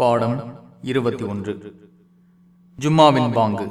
பாடம் இருபத்தி ஒன்று. ஜும்மாவின் பாங்கு.